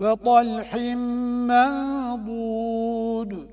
وطلح منضود.